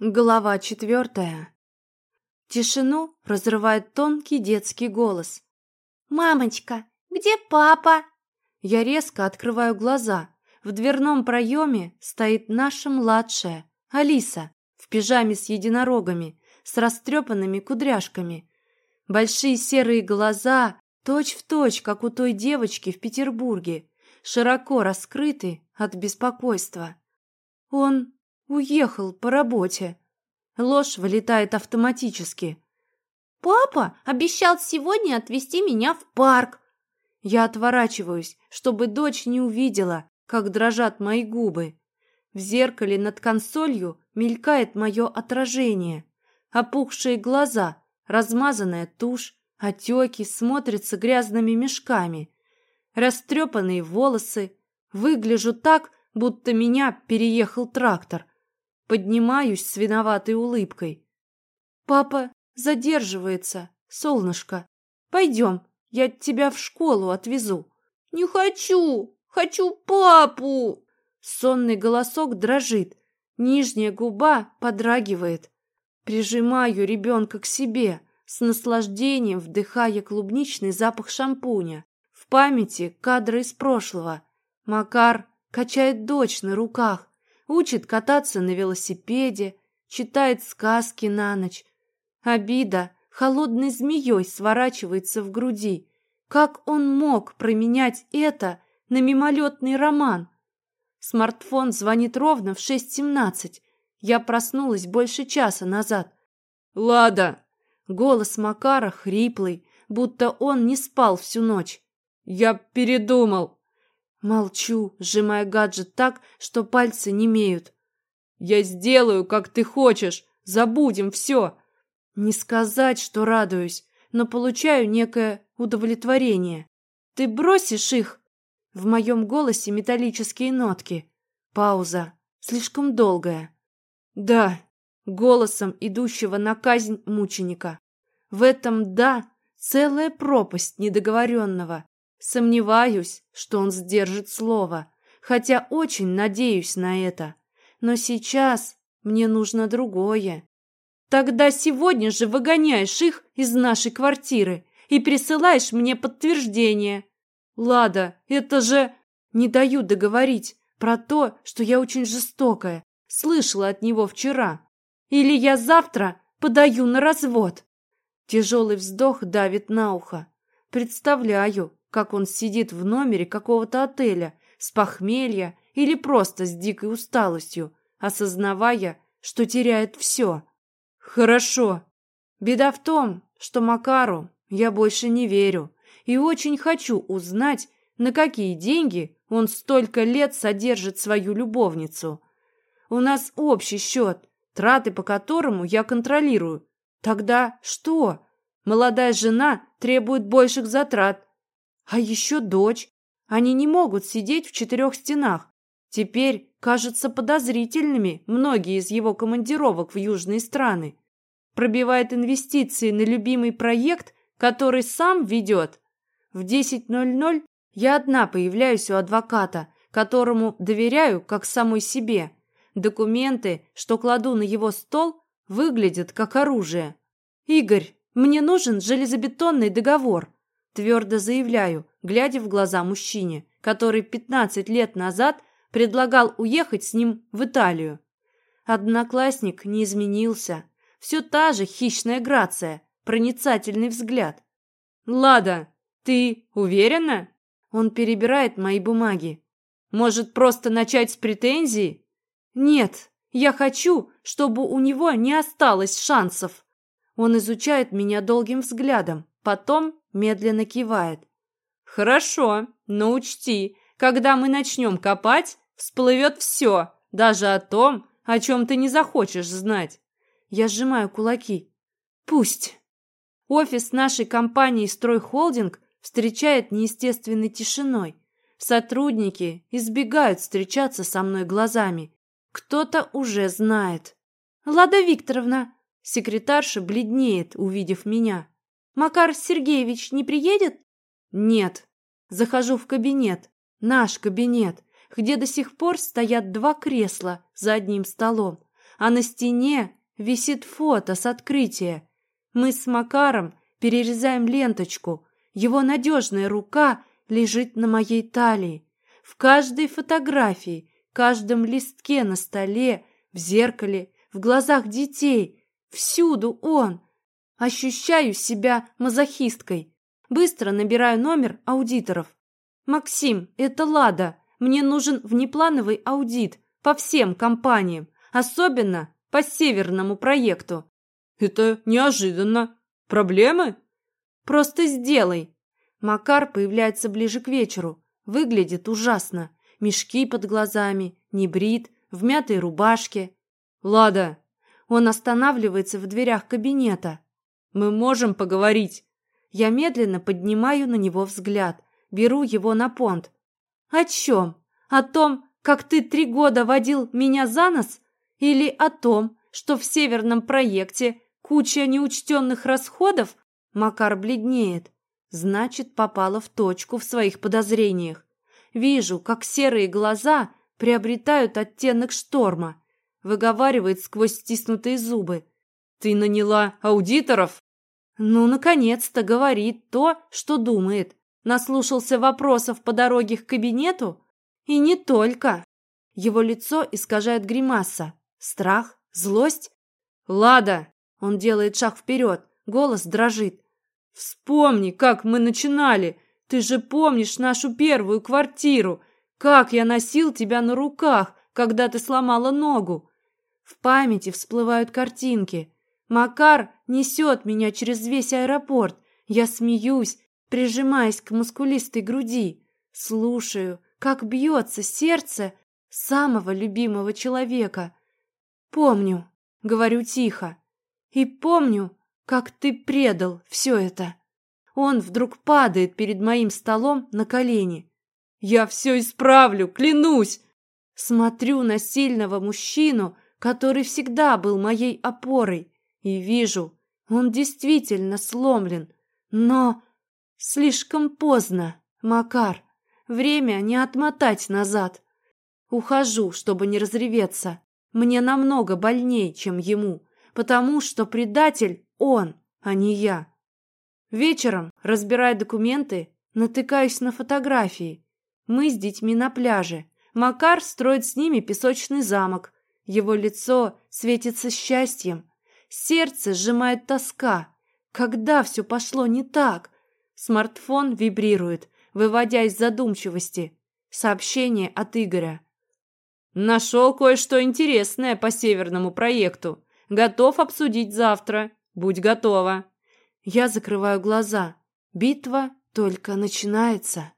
Глава четвертая. Тишину разрывает тонкий детский голос. «Мамочка, где папа?» Я резко открываю глаза. В дверном проеме стоит наша младшая, Алиса, в пижаме с единорогами, с растрепанными кудряшками. Большие серые глаза, точь-в-точь, точь, как у той девочки в Петербурге, широко раскрыты от беспокойства. Он Уехал по работе. Ложь вылетает автоматически. Папа обещал сегодня отвезти меня в парк. Я отворачиваюсь, чтобы дочь не увидела, как дрожат мои губы. В зеркале над консолью мелькает мое отражение. Опухшие глаза, размазанная тушь, отеки смотрятся грязными мешками. Растрепанные волосы. Выгляжу так, будто меня переехал трактор. Поднимаюсь с виноватой улыбкой. Папа задерживается, солнышко. Пойдем, я тебя в школу отвезу. Не хочу, хочу папу. Сонный голосок дрожит, нижняя губа подрагивает. Прижимаю ребенка к себе, с наслаждением вдыхая клубничный запах шампуня. В памяти кадры из прошлого. Макар качает дочь на руках, учит кататься на велосипеде, читает сказки на ночь. Обида холодной змеей сворачивается в груди. Как он мог променять это на мимолетный роман? Смартфон звонит ровно в 6.17. Я проснулась больше часа назад. «Лада!» Голос Макара хриплый, будто он не спал всю ночь. «Я передумал!» Молчу, сжимая гаджет так, что пальцы немеют. «Я сделаю, как ты хочешь. Забудем все». Не сказать, что радуюсь, но получаю некое удовлетворение. «Ты бросишь их?» В моем голосе металлические нотки. Пауза. Слишком долгая. «Да», голосом идущего на казнь мученика. В этом «да» целая пропасть недоговоренного. Сомневаюсь, что он сдержит слово, хотя очень надеюсь на это. Но сейчас мне нужно другое. Тогда сегодня же выгоняешь их из нашей квартиры и присылаешь мне подтверждение. Лада, это же... Не даю договорить про то, что я очень жестокая. Слышала от него вчера. Или я завтра подаю на развод. Тяжелый вздох давит на ухо. Представляю, как он сидит в номере какого-то отеля с похмелья или просто с дикой усталостью, осознавая, что теряет все. Хорошо. Беда в том, что Макару я больше не верю и очень хочу узнать, на какие деньги он столько лет содержит свою любовницу. У нас общий счет, траты по которому я контролирую. Тогда что? Молодая жена требует больших затрат, а еще дочь. Они не могут сидеть в четырех стенах. Теперь кажутся подозрительными многие из его командировок в южные страны. Пробивает инвестиции на любимый проект, который сам ведет. В 10.00 я одна появляюсь у адвоката, которому доверяю как самой себе. Документы, что кладу на его стол, выглядят как оружие. «Игорь, мне нужен железобетонный договор», Твердо заявляю, глядя в глаза мужчине, который 15 лет назад предлагал уехать с ним в Италию. Одноклассник не изменился. Все та же хищная грация, проницательный взгляд. «Лада, ты уверена?» Он перебирает мои бумаги. «Может, просто начать с претензий?» «Нет, я хочу, чтобы у него не осталось шансов». Он изучает меня долгим взглядом, потом медленно кивает. «Хорошо, но учти, когда мы начнем копать, всплывет все, даже о том, о чем ты не захочешь знать». Я сжимаю кулаки. «Пусть». Офис нашей компании «Стройхолдинг» встречает неестественной тишиной. Сотрудники избегают встречаться со мной глазами. Кто-то уже знает. «Лада Викторовна!» Секретарша бледнеет, увидев меня. Макар Сергеевич не приедет? Нет. Захожу в кабинет, наш кабинет, где до сих пор стоят два кресла за одним столом. а на стене висит фото с открытия. Мы с Макаром перерезаем ленточку. Его надежная рука лежит на моей талии. В каждой фотографии, каждом листке на столе, в зеркале, в глазах детей, всюду он. Ощущаю себя мазохисткой. Быстро набираю номер аудиторов. «Максим, это Лада. Мне нужен внеплановый аудит по всем компаниям, особенно по северному проекту». «Это неожиданно. Проблемы?» «Просто сделай». Макар появляется ближе к вечеру. Выглядит ужасно. Мешки под глазами, небрит, в мятой рубашке. «Лада!» Он останавливается в дверях кабинета. «Мы можем поговорить?» Я медленно поднимаю на него взгляд, беру его на понт. «О чем? О том, как ты три года водил меня за нос? Или о том, что в северном проекте куча неучтенных расходов?» Макар бледнеет. Значит, попала в точку в своих подозрениях. Вижу, как серые глаза приобретают оттенок шторма. Выговаривает сквозь стиснутые зубы. «Ты наняла аудиторов?» Ну, наконец-то говорит то, что думает. Наслушался вопросов по дороге к кабинету? И не только. Его лицо искажает гримаса. Страх? Злость? «Лада!» Он делает шаг вперед. Голос дрожит. «Вспомни, как мы начинали. Ты же помнишь нашу первую квартиру. Как я носил тебя на руках, когда ты сломала ногу. В памяти всплывают картинки. Макар несет меня через весь аэропорт. Я смеюсь, прижимаясь к мускулистой груди. Слушаю, как бьется сердце самого любимого человека. Помню, говорю тихо. И помню, как ты предал все это. Он вдруг падает перед моим столом на колени. Я все исправлю, клянусь. Смотрю на сильного мужчину, который всегда был моей опорой, и вижу, он действительно сломлен. Но слишком поздно, Макар. Время не отмотать назад. Ухожу, чтобы не разреветься. Мне намного больней, чем ему, потому что предатель он, а не я. Вечером, разбирая документы, натыкаюсь на фотографии. Мы с детьми на пляже. Макар строит с ними песочный замок. Его лицо светится счастьем. Сердце сжимает тоска. Когда все пошло не так? Смартфон вибрирует, выводя из задумчивости. Сообщение от Игоря. Нашел кое-что интересное по северному проекту. Готов обсудить завтра. Будь готова. Я закрываю глаза. Битва только начинается.